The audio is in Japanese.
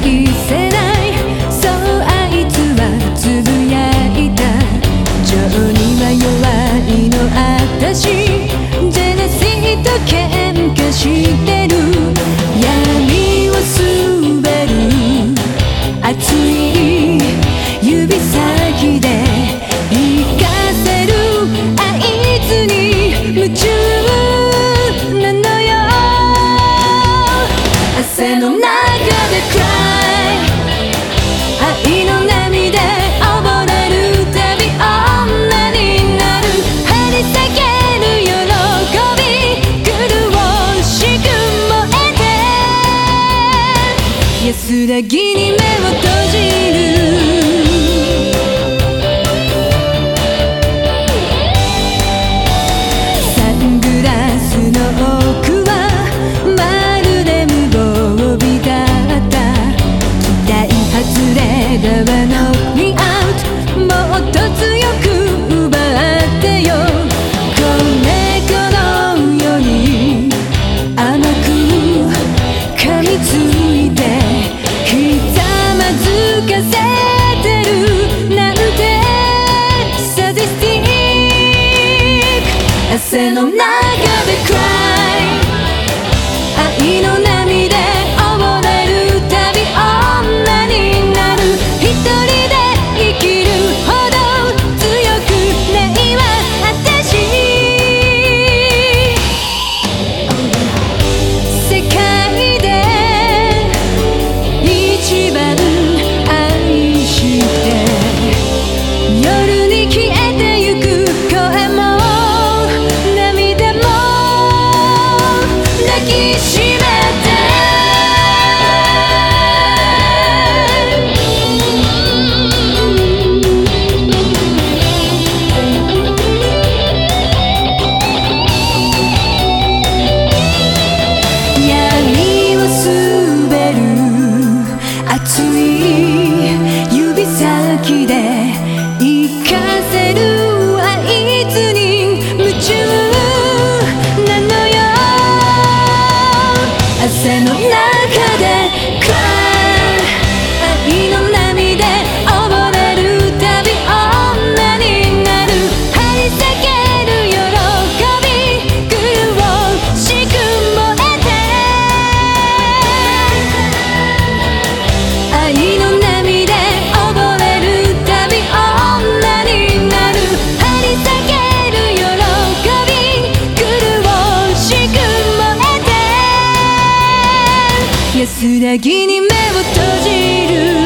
返せないそうあいつはつぶやいた情には弱いのあたしジェネシーと喧嘩してる闇を滑る熱い指先で行かせるあいつに夢中なのよ汗安らぎに目を閉じる。to me. 安らぎに目を閉じる